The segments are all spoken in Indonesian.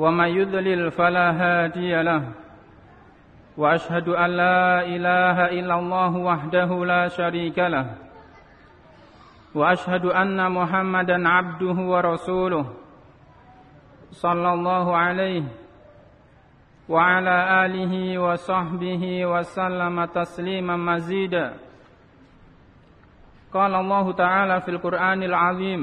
ومن يضلل فلا هادي له. وأشهد أن لا إله إلا الله وحده لا شريك له. وأشهد أن محمدا عبده ورسوله صلى الله عليه وعلى آله وصحبه وسلم تسليما مزيدا. قال الله تعالى في القرآن العظيم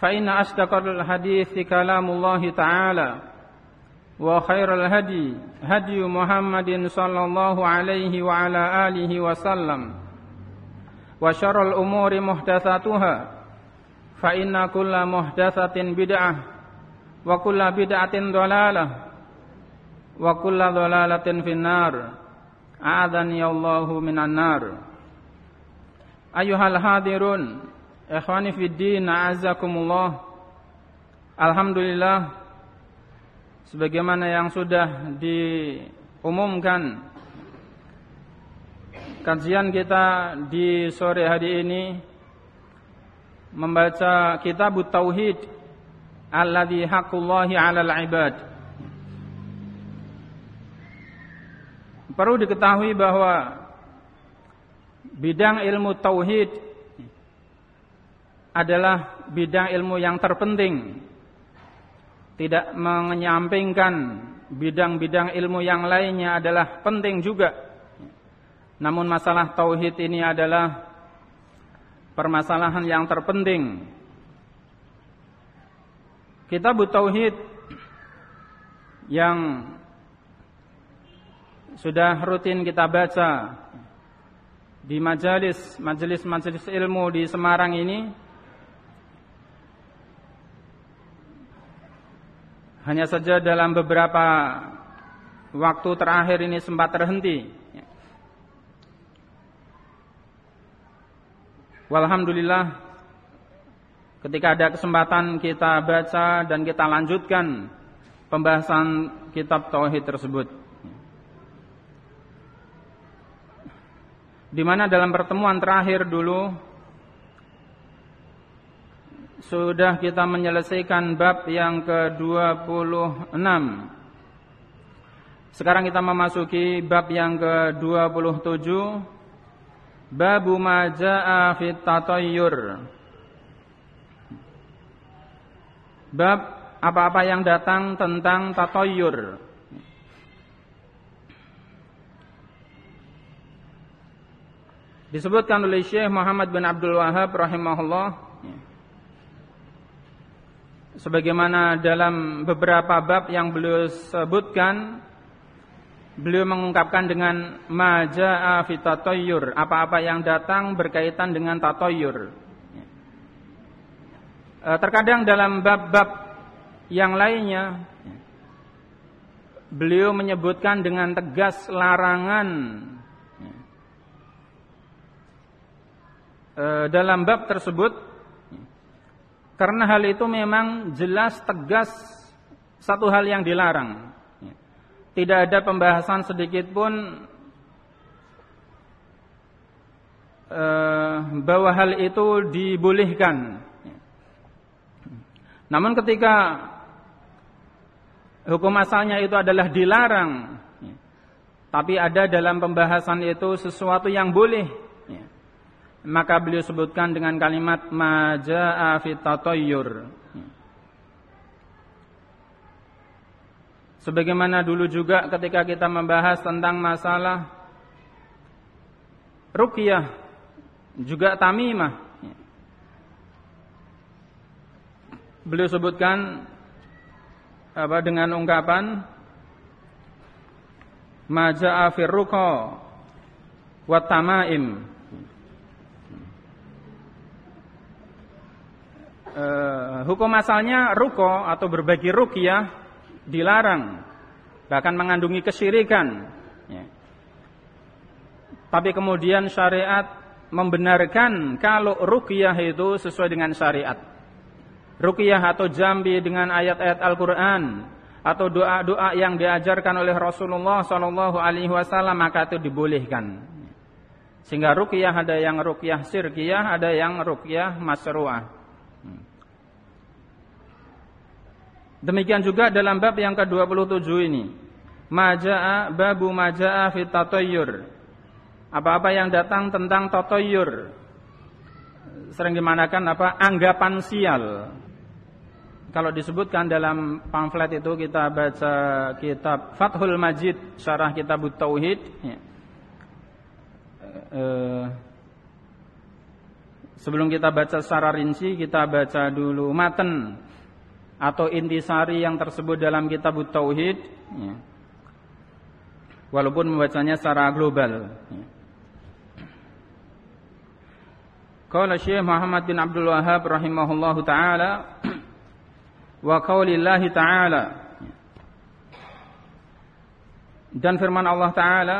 فإن أصدق الحديث كلام الله تعالى وخير الهدي هدي محمد صلى الله عليه وعلى آله وسلم وشر الأمور محدثاتها فإن كل محدثة بدعة وكل بدعة ضلالة وكل ضلالة في النار أعاذني الله من النار أيها الحاضرون Ikhwani fiddin, a'azakumullah Alhamdulillah Sebagaimana yang sudah diumumkan Kajian kita di sore hari ini Membaca kitab Tauhid Alladhi haqqullahi alal ibad. Perlu diketahui bahwa Bidang ilmu Tauhid adalah bidang ilmu yang terpenting. Tidak menyampingkan bidang-bidang ilmu yang lainnya adalah penting juga. Namun masalah tauhid ini adalah permasalahan yang terpenting. Kitab tauhid yang sudah rutin kita baca di majalis majelis-majelis ilmu di Semarang ini Hanya saja dalam beberapa waktu terakhir ini sempat terhenti. Walhamdulillah ketika ada kesempatan kita baca dan kita lanjutkan pembahasan kitab tauhid tersebut. Di mana dalam pertemuan terakhir dulu sudah kita menyelesaikan bab yang ke-26. Sekarang kita memasuki bab yang ke-27. Babu ma jaa fit. Bab apa-apa yang datang tentang tatayyur. Disebutkan oleh Syekh Muhammad bin Abdul Wahab rahimahullah sebagaimana dalam beberapa bab yang beliau sebutkan beliau mengungkapkan dengan majaa fi tatayyur apa-apa yang datang berkaitan dengan tatayyur. E, terkadang dalam bab-bab yang lainnya beliau menyebutkan dengan tegas larangan. E, dalam bab tersebut karena hal itu memang jelas tegas satu hal yang dilarang. tidak ada pembahasan sedikit pun eh, bahwa hal itu dibolehkan. Namun ketika hukum asalnya itu adalah dilarang, tapi ada dalam pembahasan itu sesuatu yang boleh, maka beliau sebutkan dengan kalimat maja'a fit Sebagaimana dulu juga ketika kita membahas tentang masalah ruqyah juga tamimah. Beliau sebutkan apa dengan ungkapan maja'a fir ruqa wa tamaim. Uh, hukum asalnya ruko atau berbagi rukyah dilarang, bahkan mengandungi kesyirikan. Ya. Tapi kemudian syariat membenarkan kalau ruqyah itu sesuai dengan syariat. Ruqyah atau jambi dengan ayat-ayat Al-Qur'an atau doa-doa yang diajarkan oleh Rasulullah Shallallahu alaihi wasallam maka itu dibolehkan. Sehingga ruqyah ada yang ruqyah sirkiyah, ada yang ruqyah masruah. Demikian juga dalam bab yang ke-27 ini. Maja'a babu maja'a fit tatayyur. Apa-apa yang datang tentang tatayyur. Sering dimanakan apa? Anggapan sial. Kalau disebutkan dalam pamflet itu kita baca kitab Fathul Majid syarah kitab Tauhid ya. Eh, sebelum kita baca secara rinci kita baca dulu maten atau intisari yang tersebut dalam kitab Tauhid ya. walaupun membacanya secara global ya. Qala Syekh Muhammad bin Abdul Wahhab rahimahullahu taala wa qaulillahi taala dan firman Allah taala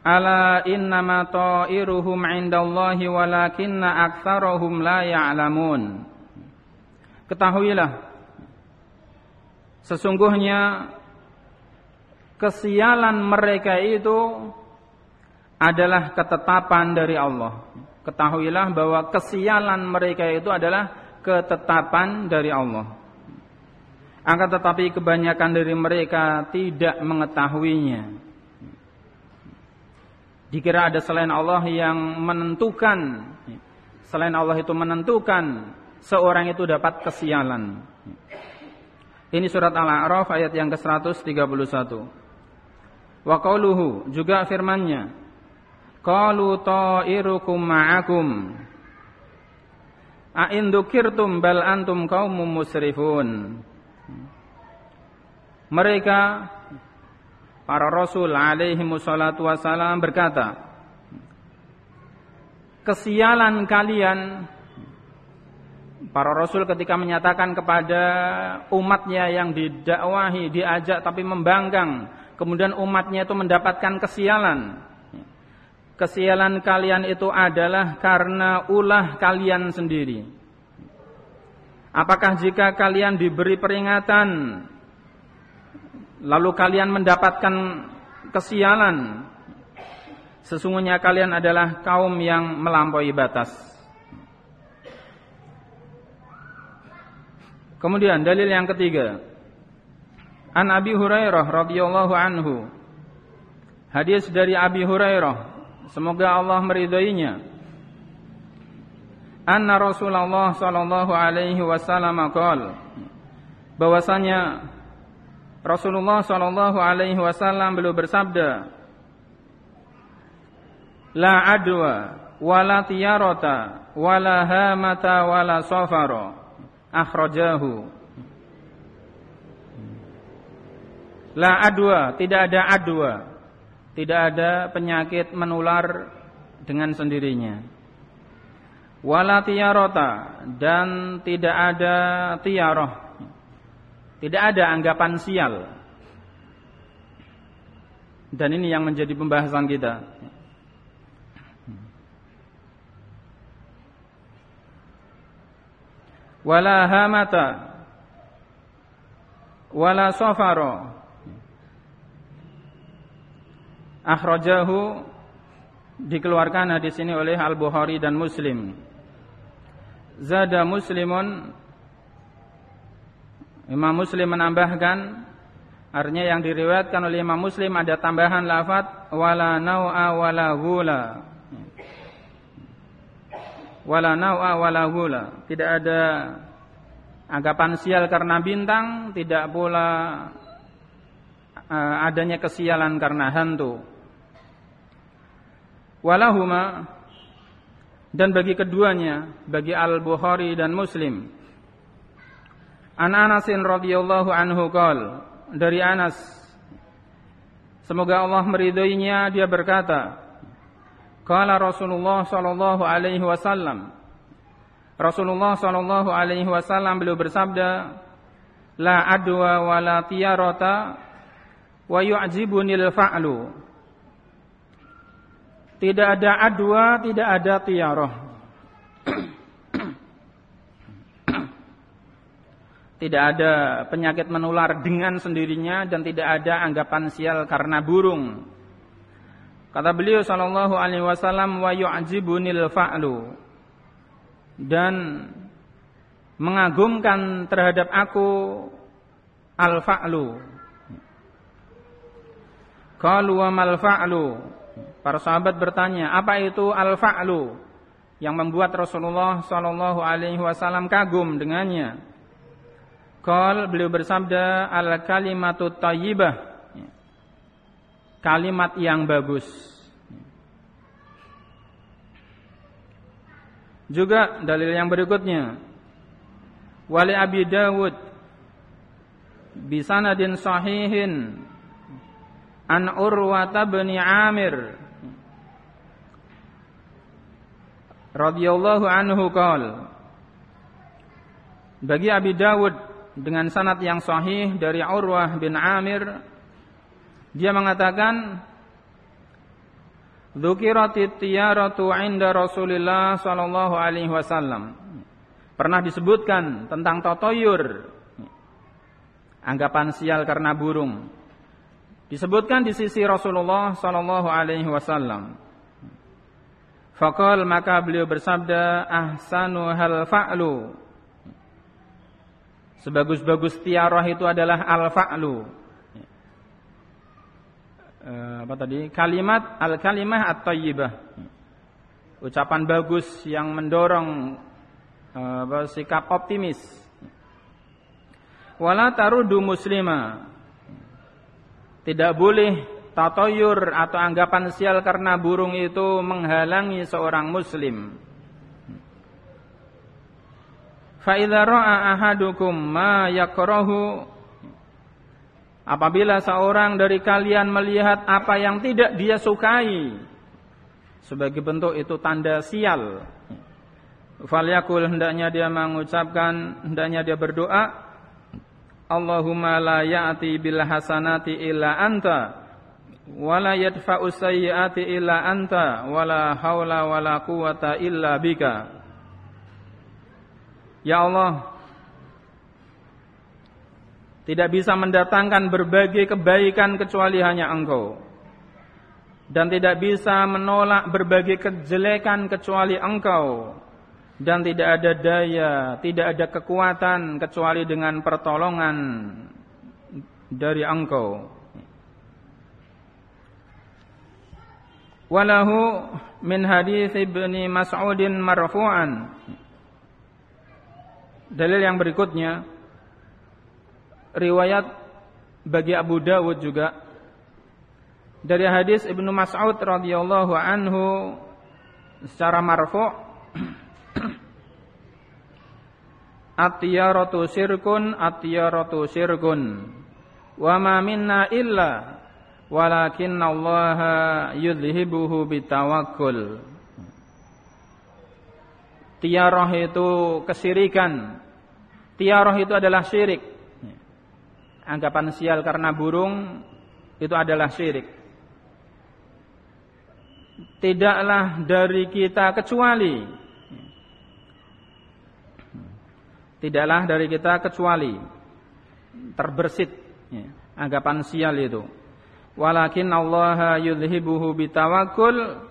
Ala innama ta'iruhum 'indallahi walakinna aktsarahum la ya'lamun Ketahuilah sesungguhnya kesialan mereka itu adalah ketetapan dari Allah. Ketahuilah bahwa kesialan mereka itu adalah ketetapan dari Allah. Akan tetapi kebanyakan dari mereka tidak mengetahuinya. Dikira ada selain Allah yang menentukan Selain Allah itu menentukan seorang itu dapat kesialan. Ini surat Al-A'raf ayat yang ke-131. Wa qauluhu juga firman-Nya. Qalu ta'irukum ma'akum. A indukirtum bal antum musrifun. Mereka para rasul alaihi wassalatu wassalam berkata, Kesialan kalian Para rasul ketika menyatakan kepada umatnya yang didakwahi, diajak tapi membanggang, kemudian umatnya itu mendapatkan kesialan. Kesialan kalian itu adalah karena ulah kalian sendiri. Apakah jika kalian diberi peringatan lalu kalian mendapatkan kesialan, sesungguhnya kalian adalah kaum yang melampaui batas. Kemudian dalil yang ketiga. An Abi Hurairah radhiyallahu anhu. Hadis dari Abi Hurairah, semoga Allah meridainya. Anna Rasulullah sallallahu alaihi wasallam qaal bahwasanya Rasulullah sallallahu alaihi wasallam beliau bersabda La adwa wala tiyarata wala hamata wala safara akhrajahu La adwa, tidak ada adwa. Tidak ada penyakit menular dengan sendirinya. Wala tiyarota dan tidak ada tiaroh. Tidak ada anggapan sial. Dan ini yang menjadi pembahasan kita. wala hamata wala safara Akhrajahu dikeluarkan hadis ini oleh Al-Bukhari dan Muslim. Zada Muslimun Imam Muslim menambahkan artinya yang diriwayatkan oleh Imam Muslim ada tambahan lafaz wala nau'a wala gula. Wala nau'a wala gula. Tidak ada anggapan sial karena bintang, tidak pula uh, adanya kesialan karena hantu. Walahuma dan bagi keduanya, bagi Al-Bukhari dan Muslim. An Anasin radhiyallahu anhu qol dari Anas Semoga Allah meridhoinya. Dia berkata Qala Rasulullah sallallahu alaihi wasallam. Rasulullah sallallahu alaihi wasallam beliau bersabda La adwa wa la tiyarata wa yu'jibunil fa'lu. Tidak ada adwa, tidak ada tiarah tidak ada penyakit menular dengan sendirinya dan tidak ada anggapan sial karena burung. Kata beliau sallallahu alaihi wasallam wa yu'jibunil fa'lu dan mengagumkan terhadap aku al-fa'lu. Qalu wa mal fa'lu? Para sahabat bertanya, apa itu al-fa'lu yang membuat Rasulullah sallallahu alaihi wasallam kagum dengannya? Qal beliau bersabda al kalimatu tayyibah kalimat yang bagus. Juga dalil yang berikutnya. Wali Abi Dawud bisanadin sahihin an Urwata bin Amir radhiyallahu anhu qol Bagi Abi Dawud dengan sanad yang sahih dari Urwah bin Amir dia mengatakan Dzukiratit tiyaratu 'inda Rasulillah sallallahu alaihi wasallam. Pernah disebutkan tentang totoyur. Anggapan sial karena burung. Disebutkan di sisi Rasulullah sallallahu alaihi wasallam. Fakal maka beliau bersabda ahsanu hal fa'lu Sebagus-bagus tiarah itu adalah al-fa'lu. Eh, apa tadi? Kalimat al-kalimah at-tayyibah. Ucapan bagus yang mendorong uh, sikap optimis. Wala tarudu muslima. Tidak boleh tatoyur atau anggapan sial karena burung itu menghalangi seorang muslim Fa idza ra'a ahadukum ma yakrahu Apabila seorang dari kalian melihat apa yang tidak dia sukai sebagai bentuk itu tanda sial. Falyakul hendaknya dia mengucapkan, hendaknya dia berdoa, Allahumma la ya'ti bil hasanati illa anta wa la yadfa'u sayyiati illa anta wa la haula wa la quwata illa bika. Ya Allah, tidak bisa mendatangkan berbagai kebaikan kecuali hanya Engkau. Dan tidak bisa menolak berbagai kejelekan kecuali Engkau. Dan tidak ada daya, tidak ada kekuatan kecuali dengan pertolongan dari Engkau. Walahu min hadis Ibni Mas'udin marfu'an Dalil yang berikutnya riwayat bagi Abu Dawud juga. Dari hadis Ibnu Mas'ud radhiyallahu anhu secara marfu' Atiyaratu sirkun atiyaratu sirkun wa ma minna illa walakinna Allah yudhibuhu bitawakkul. Tiarah itu kesirikan. Tiarah itu adalah syirik. Anggapan sial karena burung itu adalah syirik. Tidaklah dari kita kecuali Tidaklah dari kita kecuali terbersit anggapan sial itu. Walakin Allah yudhibuhu bitawakul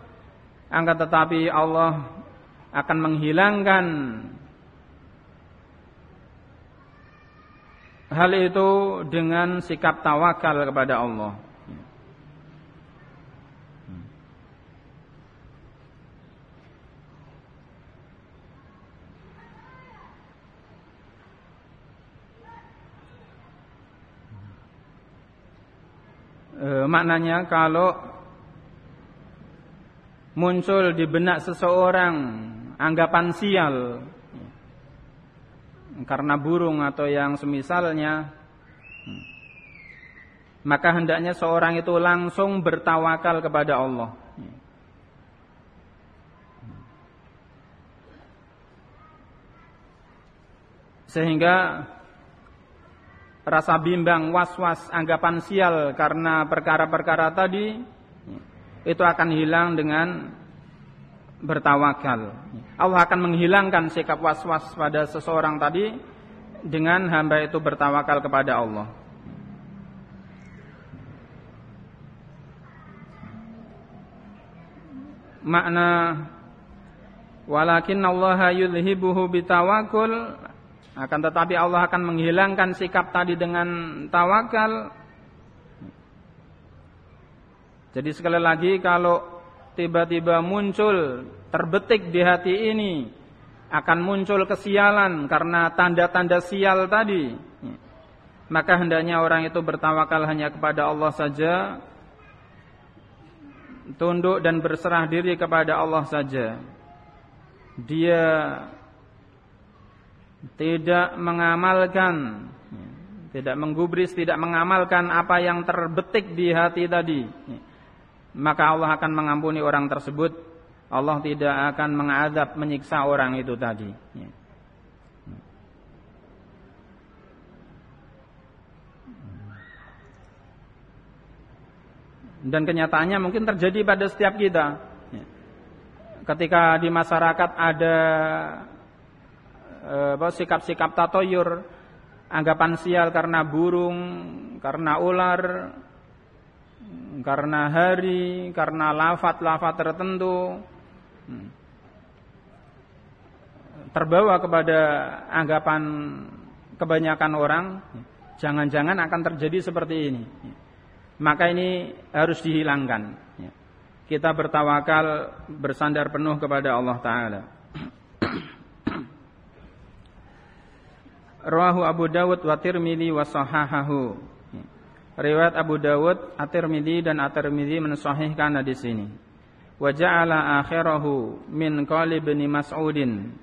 Angkat tetapi Allah akan menghilangkan hal itu dengan sikap tawakal kepada Allah. E, maknanya kalau muncul di benak seseorang anggapan sial karena burung atau yang semisalnya maka hendaknya seorang itu langsung bertawakal kepada Allah. Sehingga rasa bimbang, was-was, anggapan sial karena perkara-perkara tadi itu akan hilang dengan bertawakal. Allah akan menghilangkan sikap was-was pada seseorang tadi dengan hamba itu bertawakal kepada Allah. Makna walakin Allah yudhibuhu bitawakul akan tetapi Allah akan menghilangkan sikap tadi dengan tawakal. Jadi sekali lagi kalau tiba-tiba muncul terbetik di hati ini akan muncul kesialan karena tanda-tanda sial tadi. Maka hendaknya orang itu bertawakal hanya kepada Allah saja. Tunduk dan berserah diri kepada Allah saja. Dia tidak mengamalkan tidak menggubris, tidak mengamalkan apa yang terbetik di hati tadi, maka Allah akan mengampuni orang tersebut. Allah tidak akan mengadab, menyiksa orang itu tadi. Dan kenyataannya mungkin terjadi pada setiap kita. Ketika di masyarakat ada Eh, sikap-sikap tatoyur, anggapan sial karena burung, karena ular, karena hari, karena lafat-lafat tertentu. Hmm. Terbawa kepada anggapan kebanyakan orang, jangan-jangan akan terjadi seperti ini. Maka ini harus dihilangkan. Kita bertawakal bersandar penuh kepada Allah Ta'ala. Rawahu Abu Dawud wa Tirmidzi wa sahahahu. Riwayat Abu Dawud, At-Tirmidzi dan At-Tirmidzi mensahihkan hadis ini. Wa ja'ala akhirahu min qali bin Mas'udin.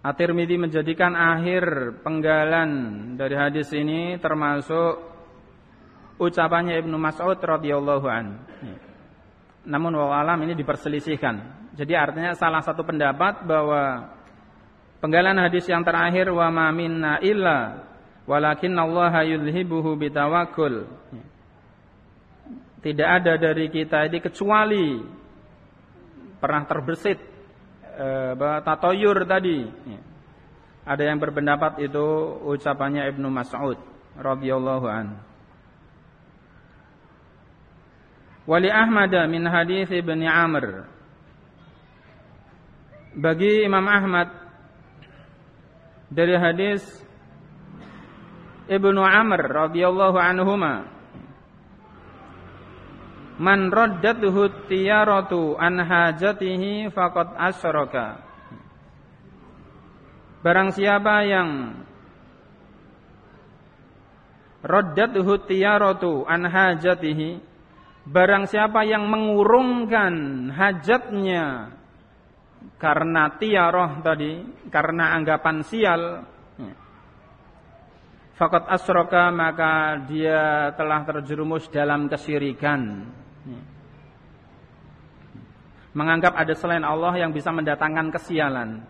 At-Tirmidzi menjadikan akhir penggalan dari hadis ini termasuk ucapannya Ibnu Mas'ud radhiyallahu an. Namun wallahualam ini diperselisihkan. Jadi artinya salah satu pendapat bahwa Penggalan hadis yang terakhir wa ma minna illa walakin Allah yudhibuhu bitawakul. Tidak ada dari kita ini kecuali pernah terbesit eh, tatoyur tadi. Ada yang berpendapat itu ucapannya Ibnu Mas'ud radhiyallahu an. Wali Ahmad min hadis Ibnu Amr. Bagi Imam Ahmad dari hadis Ibnu Amr radhiyallahu anhuma. Man raddathu tiyaratu an hajatihi faqad asyraka Barang siapa yang raddathu tiyaratu an hajatihi Barang siapa yang mengurungkan hajatnya karena tiaroh tadi, karena anggapan sial, fakat asroka maka dia telah terjerumus dalam kesirikan. Menganggap ada selain Allah yang bisa mendatangkan kesialan.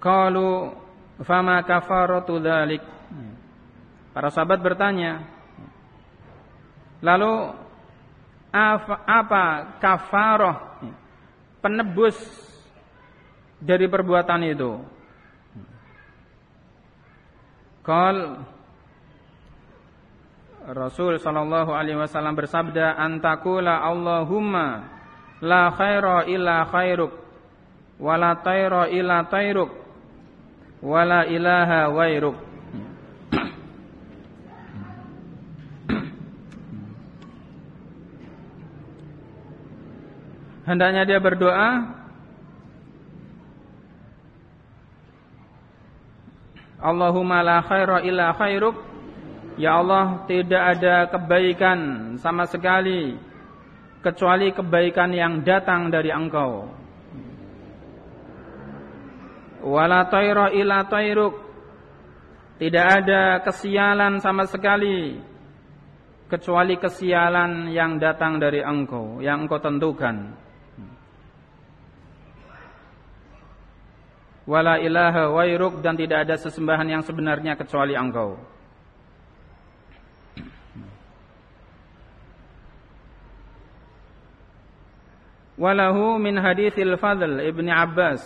Kalau fama kafaratu dzalik. Para sahabat bertanya, lalu apa kafaroh penebus dari perbuatan itu. Qal Rasul sallallahu alaihi wasallam bersabda antakula Allahumma la khaira illa khairuk wala tayra illa tayruk wala ilaha wairuk Hendaknya dia berdoa Allahumma la khaira illa khairuk. Ya Allah tidak ada kebaikan sama sekali Kecuali kebaikan yang datang dari engkau. Wala tayra illa tayruk. Tidak ada kesialan sama sekali Kecuali kesialan yang datang dari engkau Yang engkau tentukan wala ilaha wairuk dan tidak ada sesembahan yang sebenarnya kecuali engkau. Walahu min hadithil Fadl Ibni Abbas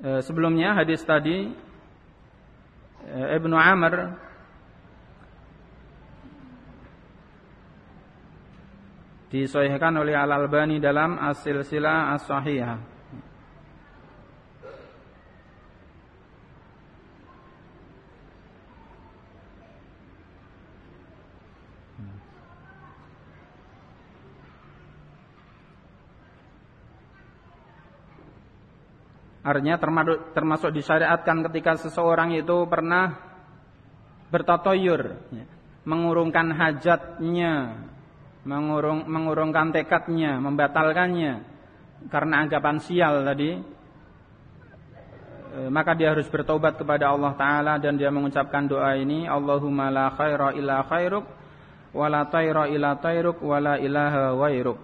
eh, Sebelumnya hadis tadi eh, Ibnu Amr disahihkan oleh Al Albani dalam As-Silsilah As-Sahihah. Artinya termasuk, termasuk disyariatkan ketika seseorang itu pernah bertatoyur, ya, mengurungkan hajatnya mengurung, mengurungkan tekadnya, membatalkannya karena anggapan sial tadi, e, maka dia harus bertobat kepada Allah Taala dan dia mengucapkan doa ini, Allahumma la khaira illa khairuk, wa la tayra illa tayruk, wa la ilaha wairuk.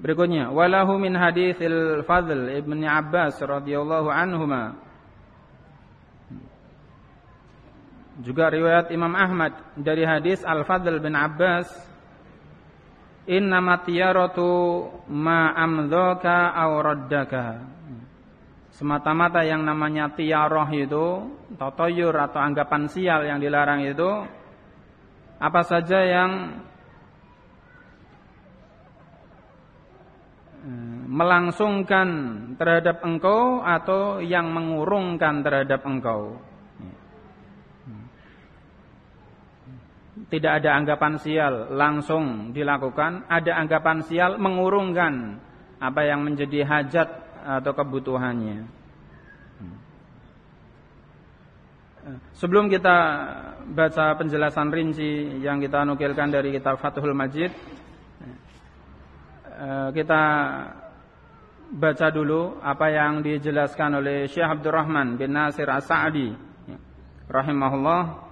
Berikutnya, walahu min hadithil Fadl Ibn Abbas radhiyallahu anhuma. Juga riwayat Imam Ahmad dari hadis Al-Fadl bin Abbas Innama tiyaratu ma amdhaka aw raddaka. Semata-mata yang namanya tiaroh itu, totoyur atau anggapan sial yang dilarang itu, apa saja yang eh, melangsungkan terhadap engkau atau yang mengurungkan terhadap engkau. Tidak ada anggapan sial langsung dilakukan, ada anggapan sial mengurungkan apa yang menjadi hajat atau kebutuhannya. Sebelum kita baca penjelasan rinci yang kita nukilkan dari kitab Fathul Majid, kita baca dulu apa yang dijelaskan oleh Syekh Abdurrahman bin Nasir As-Sa'di rahimahullah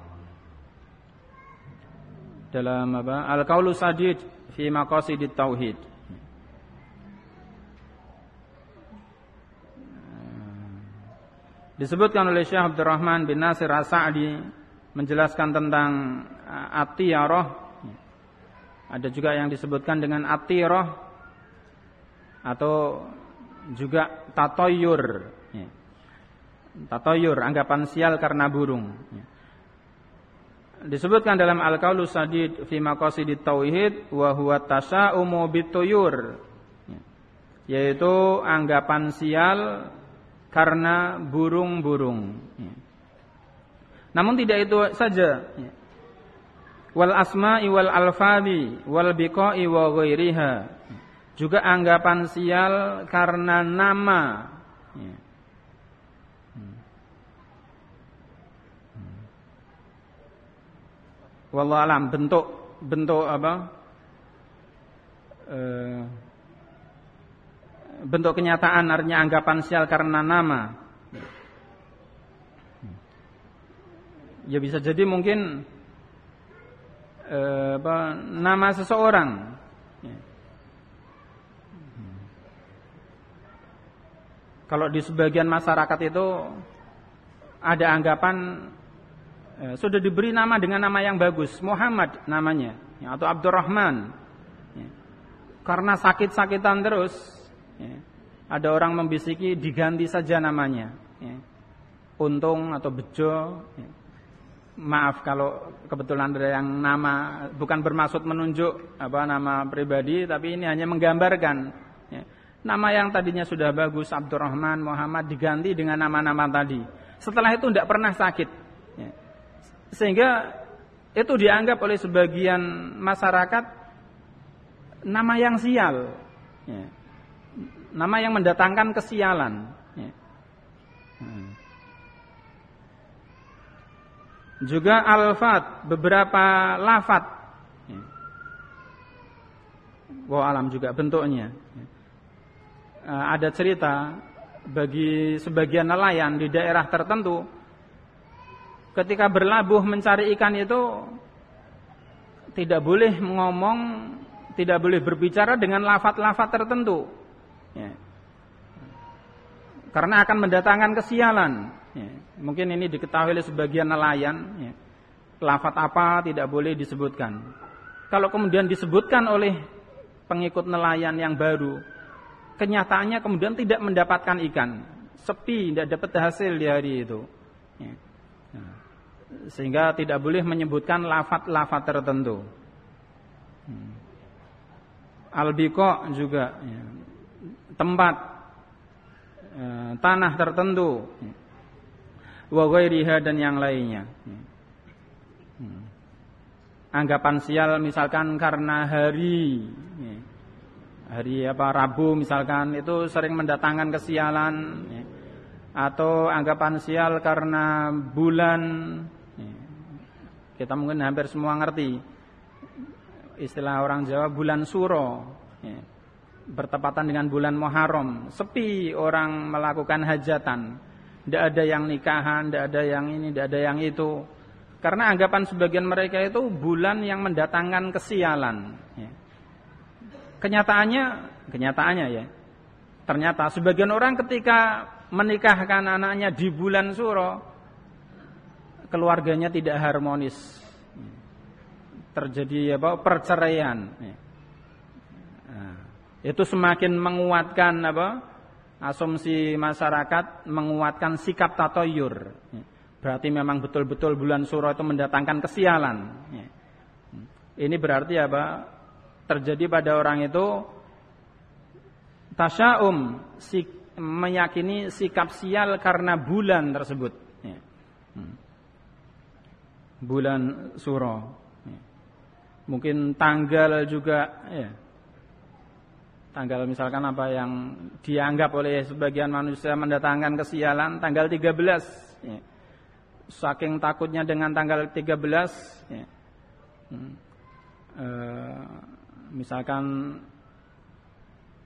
dalam apa? Al-Qaulu Sadid fi Maqasidit Tauhid. Disebutkan oleh Syekh Abdurrahman bin Nasir As-Sa'di menjelaskan tentang uh, atiyarah. Ada juga yang disebutkan dengan atirah atau juga tatoyur. Tatoyur, anggapan sial karena burung disebutkan dalam Al-Qaulu Sadid fi Maqasidit Tauhid wa huwa tasa'umu bituyur yaitu anggapan sial karena burung-burung. Namun tidak itu saja. Wal asma'i wal alfabi wal biqa'i wa ghairiha. Juga anggapan sial karena nama. Wallah alam bentuk bentuk apa? E, bentuk kenyataan artinya anggapan sial karena nama. Ya bisa jadi mungkin e, apa, nama seseorang. Kalau di sebagian masyarakat itu ada anggapan sudah diberi nama dengan nama yang bagus, Muhammad namanya, ya, atau Abdurrahman. Ya. Karena sakit-sakitan terus, ya. ada orang membisiki diganti saja namanya. Ya. Untung atau bejo. Maaf kalau kebetulan ada yang nama bukan bermaksud menunjuk apa nama pribadi, tapi ini hanya menggambarkan. Nama yang tadinya sudah bagus Abdurrahman Muhammad diganti dengan nama-nama tadi. Setelah itu tidak pernah sakit. Sehingga itu dianggap oleh sebagian masyarakat nama yang sial. Ya nama yang mendatangkan kesialan. Ya. Hmm. Juga alfat, beberapa lafat. Ya. Wow alam juga bentuknya. Ya. Uh, ada cerita bagi sebagian nelayan di daerah tertentu ketika berlabuh mencari ikan itu tidak boleh ngomong, tidak boleh berbicara dengan lafat-lafat tertentu. Ya. Karena akan mendatangkan kesialan. Ya. Mungkin ini diketahui oleh sebagian nelayan. Ya. Lafat apa tidak boleh disebutkan. Kalau kemudian disebutkan oleh pengikut nelayan yang baru, kenyataannya kemudian tidak mendapatkan ikan, sepi, tidak dapat hasil di hari itu. Ya. Nah, sehingga tidak boleh menyebutkan lafat-lafat tertentu. Hmm. Albiko juga ya tempat e, tanah tertentu wa ghairiha dan yang lainnya hmm. anggapan sial misalkan karena hari hari apa Rabu misalkan itu sering mendatangkan kesialan atau anggapan sial karena bulan kita mungkin hampir semua ngerti istilah orang Jawa bulan suro bertepatan dengan bulan Muharram, sepi orang melakukan hajatan. Tidak ada yang nikahan, tidak ada yang ini, tidak ada yang itu. Karena anggapan sebagian mereka itu bulan yang mendatangkan kesialan. Ya. Kenyataannya, kenyataannya ya. Ternyata sebagian orang ketika menikahkan anaknya di bulan Suro, keluarganya tidak harmonis. Terjadi apa? perceraian. Ya itu semakin menguatkan apa? asumsi masyarakat menguatkan sikap tatoyur. Berarti memang betul-betul bulan suro itu mendatangkan kesialan. Ini berarti apa? Terjadi pada orang itu tasyaum meyakini sikap sial karena bulan tersebut. Bulan suro. Mungkin tanggal juga ya tanggal misalkan apa yang dianggap oleh sebagian manusia mendatangkan kesialan tanggal 13 ya. saking takutnya dengan tanggal 13 ya. e, misalkan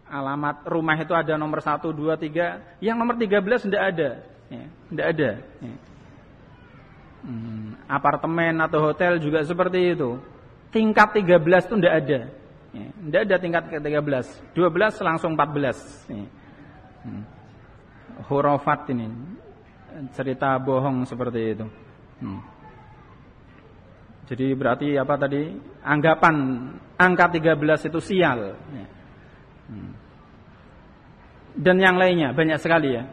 alamat rumah itu ada nomor 1, 2, 3 yang nomor 13 tidak ada ya. ada ya. Hmm. apartemen atau hotel juga seperti itu tingkat 13 itu tidak ada Ya, tidak ada tingkat ke-13. 12 langsung 14. Ya. Hmm. Hurufat ini. Cerita bohong seperti itu. Hmm. Jadi berarti apa tadi? Anggapan angka 13 itu sial. Ya. Dan yang lainnya banyak sekali ya.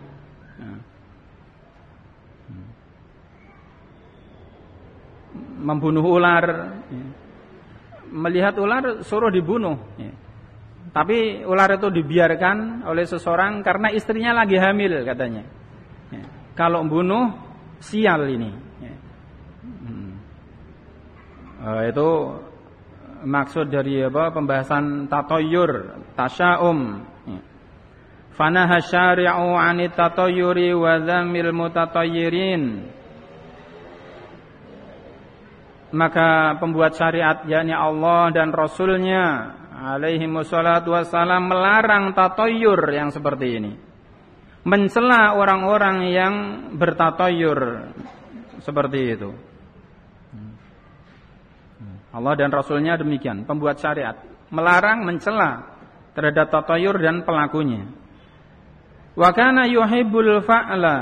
Membunuh ular. Melihat ular suruh dibunuh. Tapi ular itu dibiarkan oleh seseorang karena istrinya lagi hamil katanya. Ya. Kalau bunuh sial ini. Uh, itu maksud dari apa pembahasan tatoyur, tasyaum. Ya. Fanaha 'anit tatoyuri wa dhammil mutatayyirin maka pembuat syariat yakni Allah dan Rasulnya alaihi wassalatu wassalam melarang tatoyur yang seperti ini. Mencela orang-orang yang bertatoyur seperti itu. Allah dan Rasulnya demikian pembuat syariat. Melarang mencela terhadap tatoyur dan pelakunya. Wa kana yuhibbul fa'la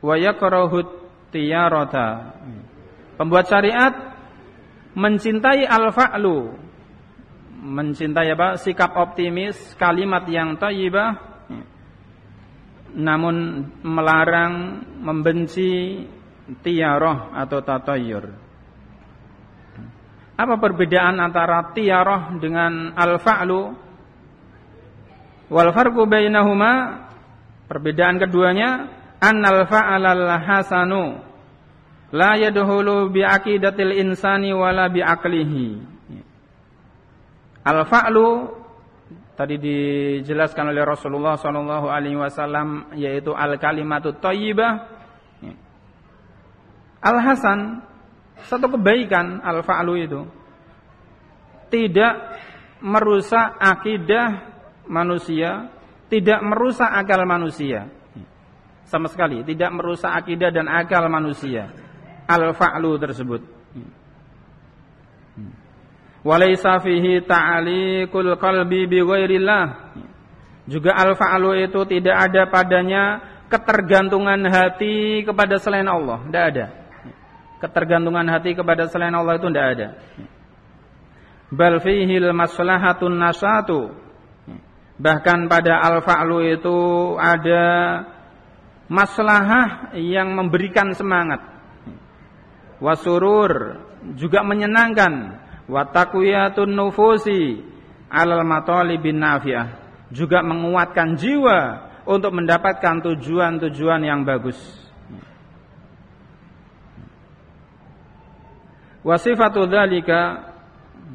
wa yakrahu tiyarata Pembuat syariat mencintai al-fa'lu. Mencintai apa? Sikap optimis, kalimat yang thayyibah. namun melarang membenci tiaroh atau tatayur. Apa perbedaan antara tiaroh dengan al-fa'lu? Wal farqu bainahuma perbedaan keduanya annal fa'alal hasanu la yadkhulu bi aqidatil insani wala bi aqlihi. Al-fa'lu tadi dijelaskan oleh Rasulullah sallallahu alaihi wasallam yaitu al kalimatut thayyibah al hasan satu kebaikan al fa'lu itu tidak merusak akidah manusia tidak merusak akal manusia. Sama sekali tidak merusak akidah dan akal manusia al fa'lu tersebut Walaysa fihi ta'alikul qalbi bi ghairillah. Juga al-fa'lu itu tidak ada padanya ketergantungan hati kepada selain Allah, tidak ada. Ketergantungan hati kepada selain Allah itu tidak ada. Bal fihi maslahatun nasatu. Bahkan pada al-fa'lu itu ada maslahah yang memberikan semangat. Wasurur juga menyenangkan. Wa taqwiyatun nufusi alal matalibin nafiah juga menguatkan jiwa untuk mendapatkan tujuan-tujuan yang bagus. Wasifatu dzalika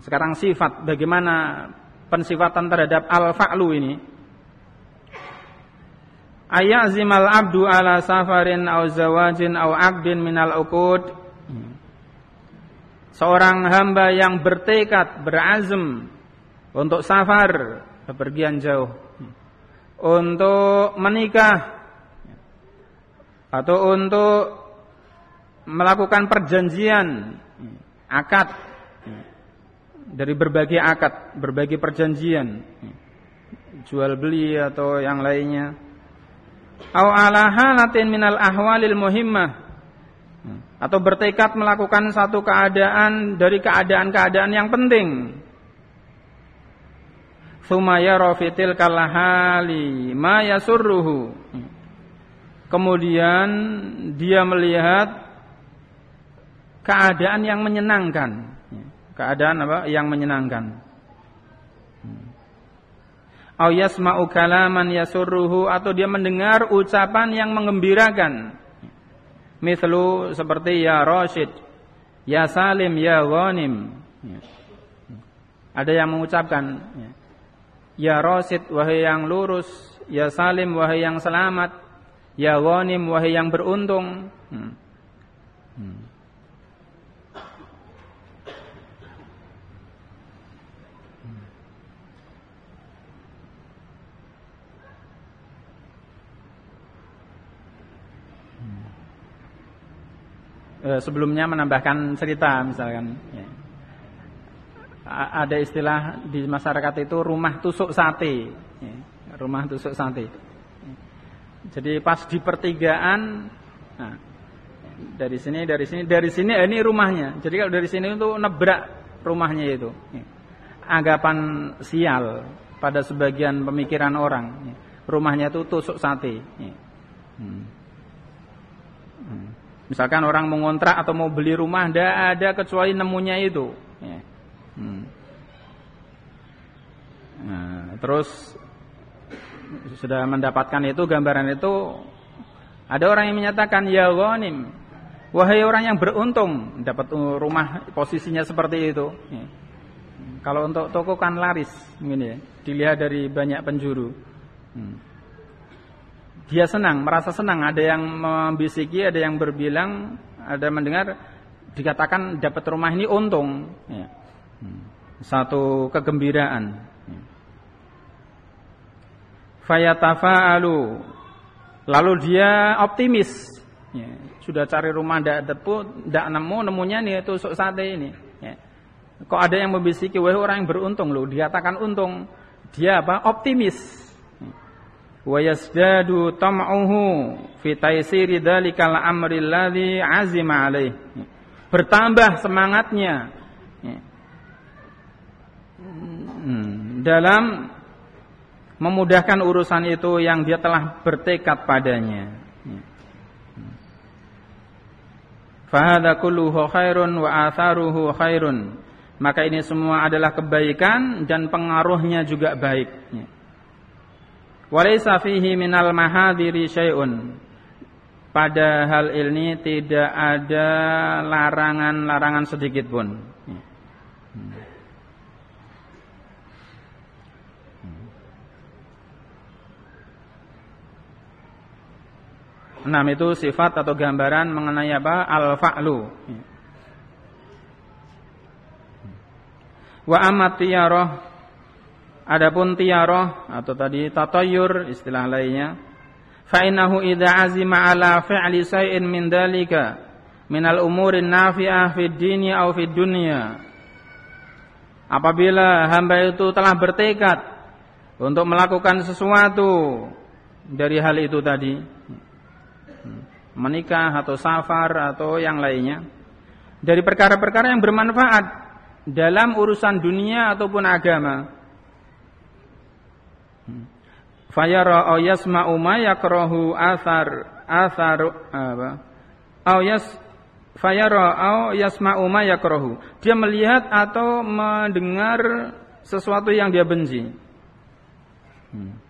sekarang sifat bagaimana pensifatan terhadap al-fa'lu ini? Ayazimal abdu ala safarin au zawajin au aqdin minal uqud seorang hamba yang bertekad, berazam untuk safar, bepergian jauh, untuk menikah atau untuk melakukan perjanjian akad. Dari berbagai akad, berbagai perjanjian. Jual beli atau yang lainnya. Au ala halatin minal ahwalil muhimmah atau bertekad melakukan satu keadaan dari keadaan-keadaan yang penting. Sumaya rofitil kalahali ma yasurruhu. Kemudian dia melihat keadaan yang menyenangkan. Keadaan apa? Yang menyenangkan. Au yasma'u kalaman yasurruhu atau dia mendengar ucapan yang mengembirakan Mislu seperti ya Rashid, ya Salim, ya Ghanim. Ada yang mengucapkan ya Rashid wahai yang lurus, ya Salim wahai yang selamat, ya Ghanim wahai yang beruntung. Hmm. Hmm. Eh, sebelumnya menambahkan cerita misalkan ya. ada istilah di masyarakat itu rumah tusuk sate ya. rumah tusuk sate jadi pas di pertigaan nah, dari sini dari sini dari sini eh, ini rumahnya jadi kalau dari sini itu nebrak rumahnya itu ya. anggapan sial pada sebagian pemikiran orang ya. rumahnya itu tusuk sate ya. hmm. Misalkan orang mengontrak atau mau beli rumah, tidak ada kecuali nemunya itu. Ya. Hmm. Nah, terus sudah mendapatkan itu gambaran itu, ada orang yang menyatakan ya ghanim, wahai orang yang beruntung dapat rumah posisinya seperti itu. Ya. Kalau untuk toko kan laris, ini ya, dilihat dari banyak penjuru. Hmm dia senang, merasa senang. Ada yang membisiki, ada yang berbilang, ada mendengar dikatakan dapat rumah ini untung. Ya. Hmm. Satu kegembiraan. Ya. Fayatafa'alu. Lalu dia optimis. Ya. Sudah cari rumah tidak tidak nemu, nemunya nih tusuk sate ini. Ya. Kok ada yang membisiki, wah orang yang beruntung loh, dikatakan untung. Dia apa? Optimis wa yasdadu tam'uhu fi taysiri dzalikal amri alladhi azima alaih bertambah semangatnya hmm, dalam memudahkan urusan itu yang dia telah bertekad padanya. Fahada kulluhu khairun wa atharuhu khairun. Maka ini semua adalah kebaikan dan pengaruhnya juga baik. Walaysa fihi minal mahadiri syai'un. Pada hal ini tidak ada larangan-larangan sedikit pun. Enam itu sifat atau gambaran mengenai apa? Al-fa'lu. Wa amat tiyaroh Adapun tiyaroh atau tadi tatayur istilah lainnya fa innahu idza azima ala fi'li shay'in min dalika min al umurin nafi'ah dini aw fid dunya apabila hamba itu telah bertekad untuk melakukan sesuatu dari hal itu tadi menikah atau safar atau yang lainnya dari perkara-perkara yang bermanfaat dalam urusan dunia ataupun agama. Fayara aw yasma'u ma yakrahu athar athar apa? Aw yas fayara aw yasma'u ma yakrahu. Dia melihat atau mendengar sesuatu yang dia benci. Hmm.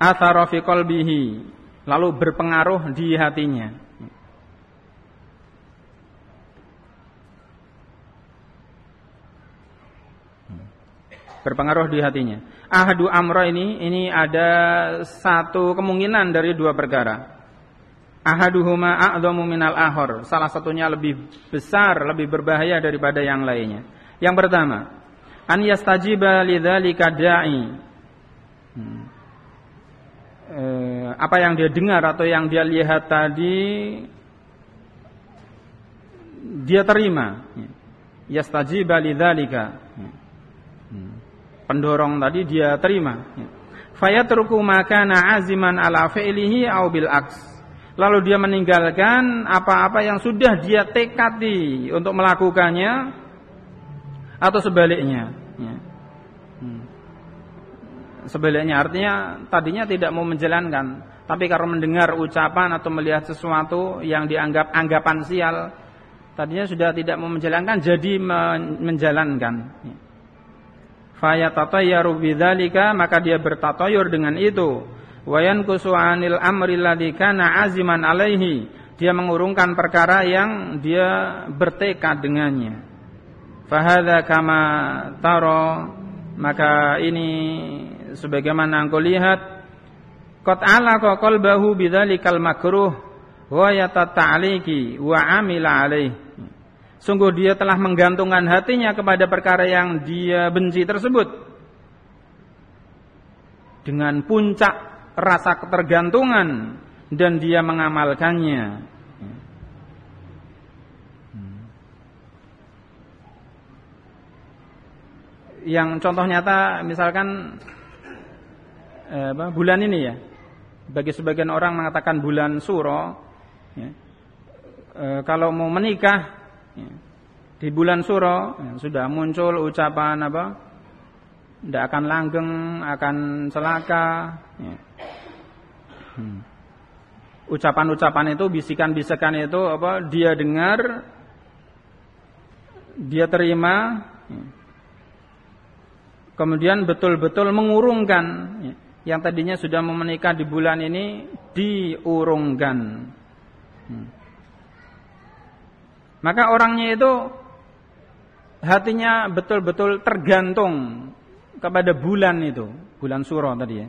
athara fi qalbihi lalu berpengaruh di hatinya berpengaruh di hatinya. Ahadu amra ini ini ada satu kemungkinan dari dua perkara. Ahaduhuma a'dhamu minal ahor. Salah satunya lebih besar lebih berbahaya daripada yang lainnya. Yang pertama an yastajiba lidzalika da'i. Hmm. Eh, apa yang dia dengar atau yang dia lihat tadi dia terima. Yastajiba lidzalika pendorong tadi dia terima. Fayatruku makana aziman ala fi'lihi au bil aks. Lalu dia meninggalkan apa-apa yang sudah dia tekadi untuk melakukannya atau sebaliknya. Sebaliknya artinya tadinya tidak mau menjalankan tapi karena mendengar ucapan atau melihat sesuatu yang dianggap anggapan sial tadinya sudah tidak mau menjalankan jadi menjalankan fayatatayyaru bidzalika maka dia bertatayur dengan itu. Wayan kusu'anil amri kana aziman alaihi dia mengurungkan perkara yang dia bertekad dengannya. Fahadza kama taro maka ini sebagaimana engkau lihat qad alaqa qalbahu bidzalikal makruh wa yatata'aliki wa amila alaih sungguh dia telah menggantungkan hatinya kepada perkara yang dia benci tersebut. Dengan puncak rasa ketergantungan dan dia mengamalkannya. Yang contoh nyata misalkan eh, apa, bulan ini ya. Bagi sebagian orang mengatakan bulan suro, ya, e, kalau mau menikah ya, di bulan suro ya, sudah muncul ucapan apa? Tidak akan langgeng, akan celaka. Ya. Hmm. Ucapan-ucapan itu, bisikan-bisikan itu apa? Dia dengar, dia terima, kemudian betul-betul mengurungkan. Ya yang tadinya sudah mau menikah di bulan ini diurungkan. Hmm. Maka orangnya itu hatinya betul-betul tergantung kepada bulan itu, bulan suro tadi ya.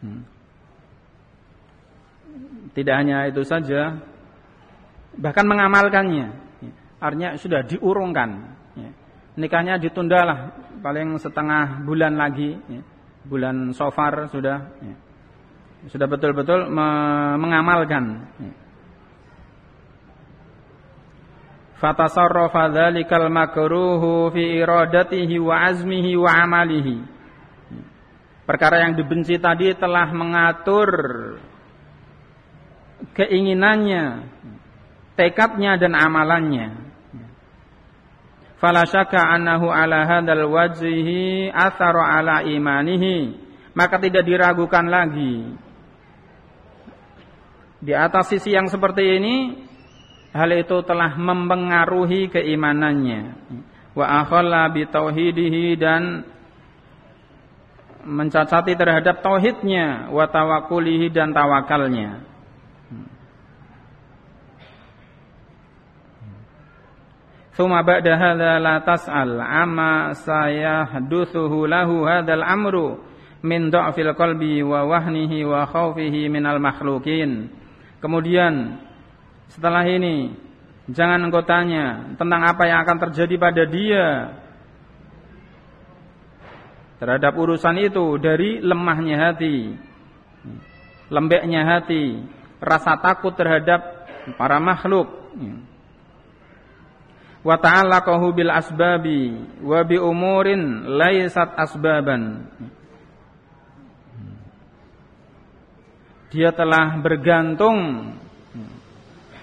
Hmm. Tidak hanya itu saja, bahkan mengamalkannya. Artinya sudah diurungkan. Ya. Nikahnya ditundalah paling setengah bulan lagi. Ya bulan Sofar sudah ya, sudah betul-betul me mengamalkan. Ya. Fatasarrafa dzalikal makruhu fi iradatihi wa azmihi wa amalihi. Perkara yang dibenci tadi telah mengatur keinginannya, tekadnya dan amalannya. fala syakka annahu ala hadzal wajhi atharu ala imanihi maka tidak diragukan lagi di atas sisi yang seperti ini hal itu telah mempengaruhi keimanannya wa akhalla bi tauhidihi dan mencacati terhadap tauhidnya wa tawakkulihi dan tawakalnya Thumma ba'da hadza la tas'al amma sayahduthuhu lahu hadzal amru min dha'fil qalbi wa wahnihi wa khaufihi minal makhlukin. Kemudian setelah ini jangan engkau tanya tentang apa yang akan terjadi pada dia terhadap urusan itu dari lemahnya hati, lembeknya hati, rasa takut terhadap para makhluk. Wa ta'allaqahu bil asbabi wa bi umurin laisat asbaban. Dia telah bergantung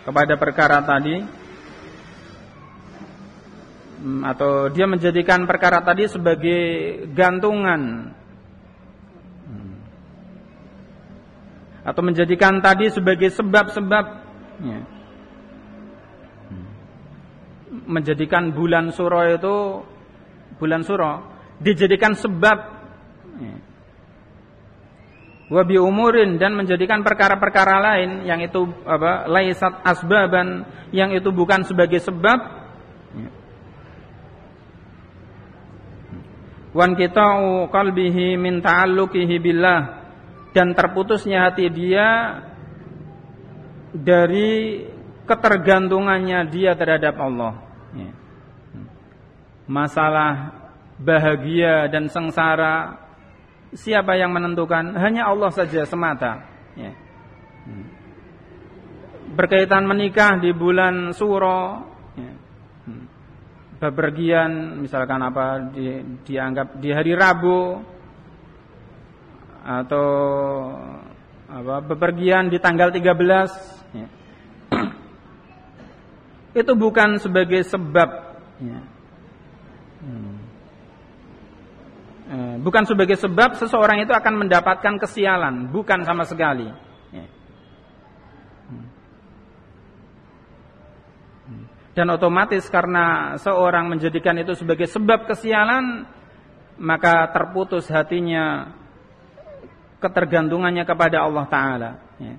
kepada perkara tadi atau dia menjadikan perkara tadi sebagai gantungan. Atau menjadikan tadi sebagai sebab-sebab. Ya. Menjadikan bulan suro itu bulan suro dijadikan sebab. Ya, wabi umurin dan menjadikan perkara-perkara lain yang itu apa laisat asbaban yang itu bukan sebagai sebab wan kita'u qalbihi min ta'alluqihi billah dan terputusnya hati dia dari ketergantungannya dia terhadap Allah. Masalah bahagia dan sengsara siapa yang menentukan? Hanya Allah saja semata. Ya. Berkaitan menikah di bulan Suro, ya. bepergian misalkan apa di, dianggap di hari Rabu atau apa bepergian di tanggal 13 ya itu bukan sebagai sebab ya. hmm. eh, bukan sebagai sebab seseorang itu akan mendapatkan kesialan bukan sama sekali ya. hmm. Hmm. dan otomatis karena seorang menjadikan itu sebagai sebab kesialan maka terputus hatinya ketergantungannya kepada Allah Taala. Ya.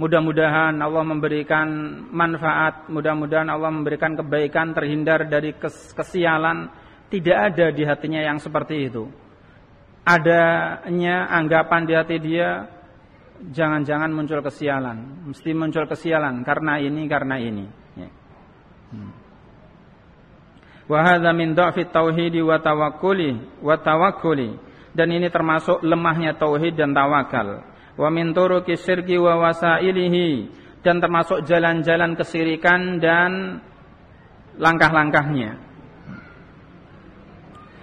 Mudah-mudahan Allah memberikan manfaat, mudah-mudahan Allah memberikan kebaikan terhindar dari kes kesialan. Tidak ada di hatinya yang seperti itu. Adanya anggapan di hati dia, jangan-jangan muncul kesialan. Mesti muncul kesialan karena ini, karena ini. Ya. Hmm. Wahada min dha'fi tauhidi wa tawakkuli wa tawakkuli dan ini termasuk lemahnya tauhid dan tawakal wa min turuqi syirki wa wasailihi dan termasuk jalan-jalan kesirikan dan langkah-langkahnya.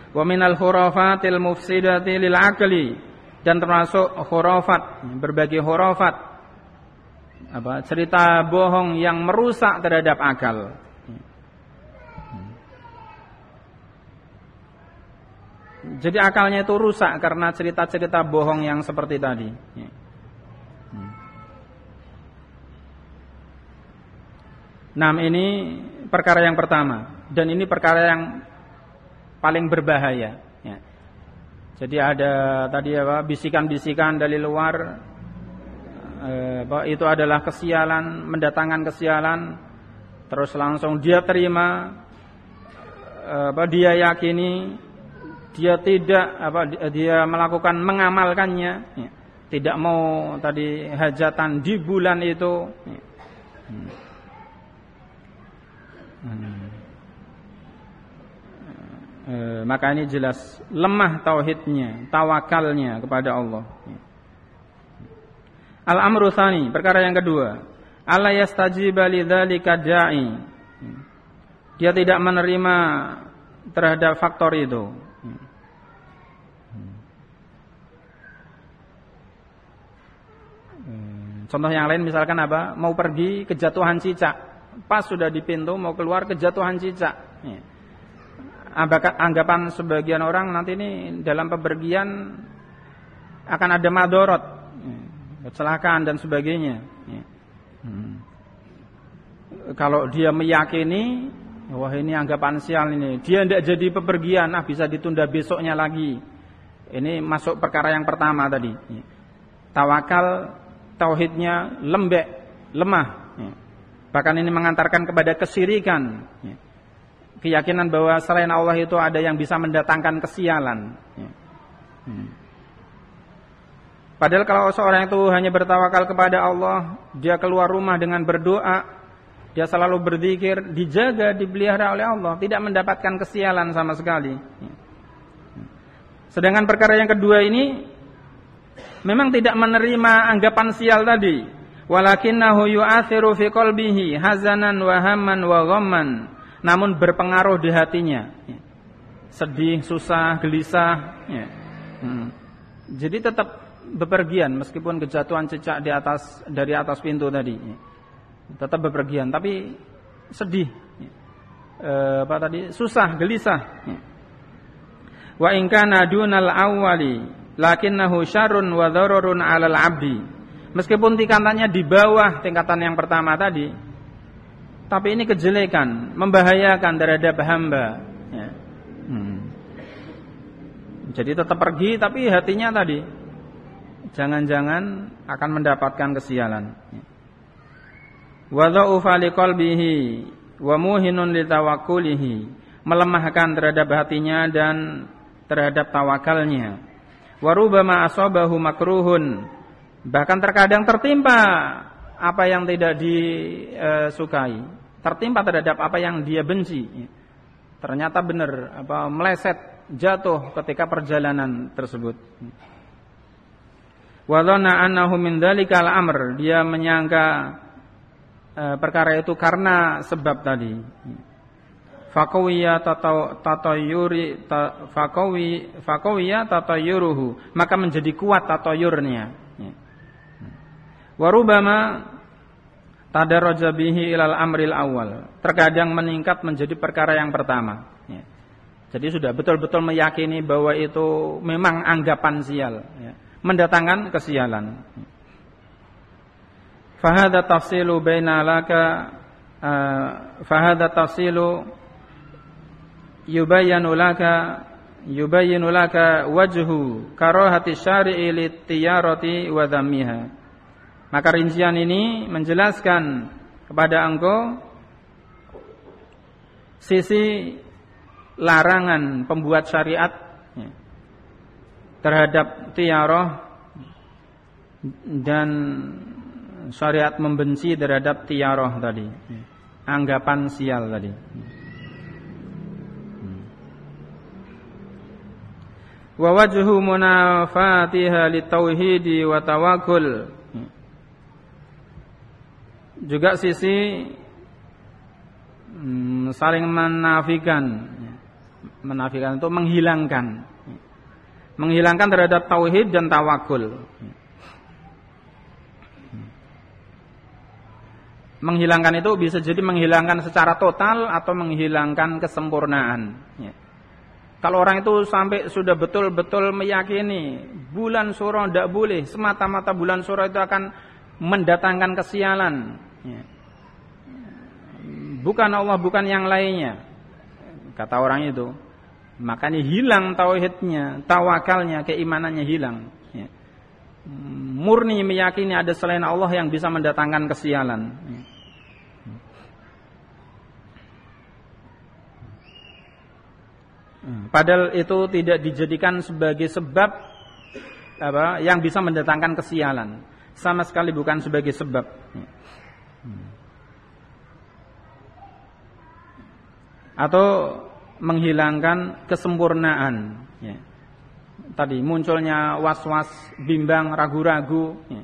Wa minal khurafatil mufsidati lil aqli dan termasuk khurafat, berbagai khurafat apa cerita bohong yang merusak terhadap akal. Jadi akalnya itu rusak karena cerita-cerita bohong yang seperti tadi. Nah ini perkara yang pertama dan ini perkara yang paling berbahaya. Ya. Jadi ada tadi apa bisikan-bisikan dari luar eh, bahwa itu adalah kesialan, mendatangkan kesialan, terus langsung dia terima, eh, apa dia yakini, dia tidak apa dia melakukan mengamalkannya, ya. tidak mau tadi hajatan di bulan itu. Ya. Hmm. Hmm. E, maka ini jelas lemah tauhidnya, tawakalnya kepada Allah. Al-amru tsani, perkara yang kedua, Allah yastajiba lidzalika da'i. Dia tidak menerima terhadap faktor itu. Contoh yang lain misalkan apa? Mau pergi kejatuhan cicak pas sudah di pintu mau keluar kejatuhan cicak. Ya. anggapan sebagian orang nanti ini dalam pepergian akan ada madorot, kecelakaan dan sebagainya. Hmm. Kalau dia meyakini wah ini anggapan sial ini, dia tidak jadi pepergian, ah bisa ditunda besoknya lagi. Ini masuk perkara yang pertama tadi. Tawakal tauhidnya lembek, lemah. Bahkan ini mengantarkan kepada kesirikan. Keyakinan bahwa selain Allah itu ada yang bisa mendatangkan kesialan. Hmm. Padahal kalau seorang itu hanya bertawakal kepada Allah, dia keluar rumah dengan berdoa, dia selalu berzikir, dijaga, dipelihara oleh Allah, tidak mendapatkan kesialan sama sekali. Sedangkan perkara yang kedua ini memang tidak menerima anggapan sial tadi. Walakinnahu yu'athiru fi qalbihi hazanan wa hamman wa ghamman. Namun berpengaruh di hatinya. Sedih, susah, gelisah. Hmm. Jadi tetap bepergian meskipun kejatuhan cecak di atas dari atas pintu tadi. Tetap bepergian tapi sedih. E, apa tadi? Susah, gelisah. Wa in kana dunal awwali lakinnahu syarrun wa dhararun 'alal 'abdi. Meskipun tingkatannya di bawah tingkatan yang pertama tadi, tapi ini kejelekan, membahayakan terhadap hamba. Ya. Hmm. Jadi tetap pergi tapi hatinya tadi jangan-jangan akan mendapatkan kesialan. Wa dha'ufa liqalbihi wa muhinun litawakkulihi, melemahkan terhadap hatinya dan terhadap tawakalnya. Wa rubama asabahu makruhun, bahkan terkadang tertimpa apa yang tidak disukai, tertimpa terhadap apa yang dia benci. Ternyata benar apa meleset jatuh ketika perjalanan tersebut. Wadhana annahu min dzalikal amr. Dia menyangka e, perkara itu karena sebab tadi. Fakawiya tatayuri fakawi fakawiya tatayuruhu. Maka menjadi kuat tatayurnya. Warubama tadaraja bihi ilal amril awal. Terkadang meningkat menjadi perkara yang pertama. Jadi sudah betul-betul meyakini bahwa itu memang anggapan sial. Ya mendatangkan kesialan. Fahada tafsilu baina laka uh, fahada tafsilu yubayyanu laka yubayyinu laka wajhu karahati syari'i litiyarati wa dhammiha. Maka rincian ini menjelaskan kepada engkau sisi larangan pembuat syariat terhadap tiaroh dan syariat membenci terhadap tiaroh tadi anggapan sial tadi. Wa wajhu munafatiha litauhidi wa tawakul juga sisi hmm, saling menafikan menafikan itu menghilangkan menghilangkan terhadap tauhid dan tawakul. Menghilangkan itu bisa jadi menghilangkan secara total atau menghilangkan kesempurnaan. Kalau orang itu sampai sudah betul-betul meyakini bulan suro tidak boleh, semata-mata bulan suro itu akan mendatangkan kesialan. Ya. Bukan Allah, bukan yang lainnya. Kata orang itu. Makanya hilang tauhidnya, tawakalnya, keimanannya hilang. Ya. Murni meyakini ada selain Allah yang bisa mendatangkan kesialan. Ya. Padahal itu tidak dijadikan sebagai sebab apa yang bisa mendatangkan kesialan, sama sekali bukan sebagai sebab. Ya. Atau menghilangkan kesempurnaan. Ya. Tadi munculnya was-was, bimbang, ragu-ragu. Ya.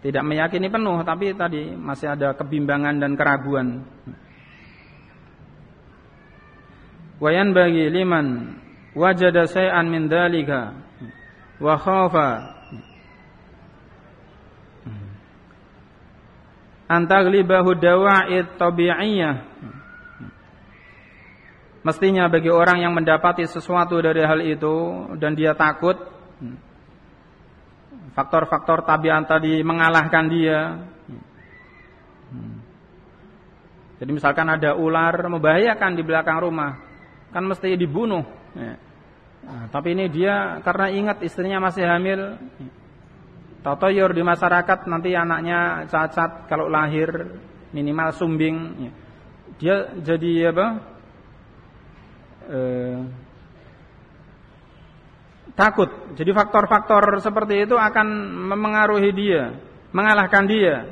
Tidak meyakini penuh, tapi tadi masih ada kebimbangan dan keraguan. Wayan bagi liman wajada say'an min dalika wa khafa antaglibahu dawa'id tabi'iyah Mestinya bagi orang yang mendapati sesuatu dari hal itu dan dia takut faktor-faktor tabiat tadi mengalahkan dia. Jadi misalkan ada ular membahayakan di belakang rumah, kan mesti dibunuh. Nah, tapi ini dia karena ingat istrinya masih hamil, totoyor di masyarakat nanti anaknya cacat kalau lahir minimal sumbing. Dia jadi apa? Eh, takut. Jadi faktor-faktor seperti itu akan memengaruhi dia, mengalahkan dia.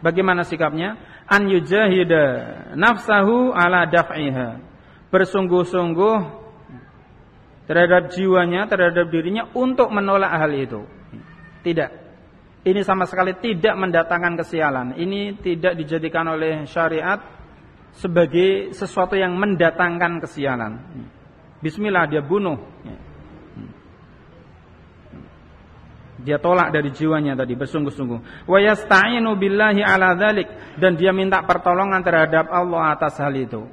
Bagaimana sikapnya? An yujahida nafsahu ala daf'iha. Bersungguh-sungguh terhadap jiwanya, terhadap dirinya untuk menolak hal itu. Tidak. Ini sama sekali tidak mendatangkan kesialan. Ini tidak dijadikan oleh syariat sebagai sesuatu yang mendatangkan kesialan. Bismillah dia bunuh. Dia tolak dari jiwanya tadi bersungguh-sungguh. Wa yasta'inu billahi ala dzalik dan dia minta pertolongan terhadap Allah atas hal itu.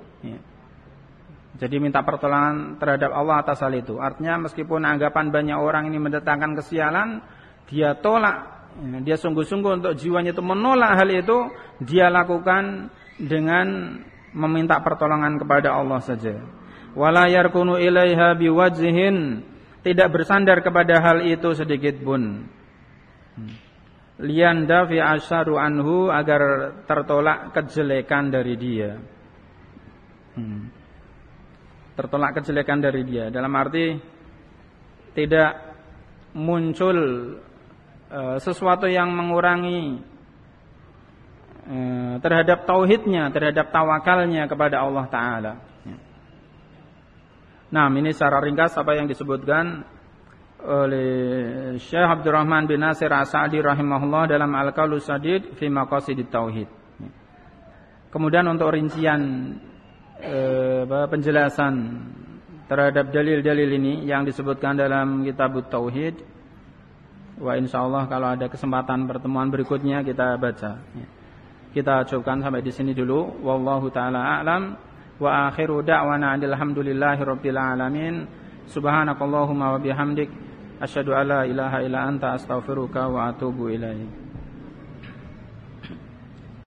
Jadi minta pertolongan terhadap Allah atas hal itu. Artinya meskipun anggapan banyak orang ini mendatangkan kesialan, dia tolak. Dia sungguh-sungguh untuk jiwanya itu menolak hal itu, dia lakukan dengan meminta pertolongan kepada Allah saja. Wala yarkunu ilaiha biwajhin tidak bersandar kepada hal itu sedikit pun. Lian dafi asharu anhu agar tertolak kejelekan dari dia. Hmm. Tertolak kejelekan dari dia. Dalam arti tidak muncul uh, sesuatu yang mengurangi uh, terhadap tauhidnya, terhadap tawakalnya kepada Allah Taala. Nah, ini secara ringkas apa yang disebutkan oleh Syekh Abdurrahman bin Nasir As-Sa'di rahimahullah dalam Al-Qaulus Sadid fi Maqasidit Tauhid. Kemudian untuk rincian eh, penjelasan terhadap dalil-dalil ini yang disebutkan dalam kitab Tauhid Wah insyaallah kalau ada kesempatan pertemuan berikutnya kita baca. Kita cukupkan sampai di sini dulu. Wallahu taala a'lam. Wa akhiru da'wana alhamdulillahi rabbil alamin. Subhanakallahumma wa bihamdik. Asyhadu alla ilaha illa anta astaghfiruka wa atubu ilaik